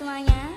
semuanya.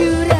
You. I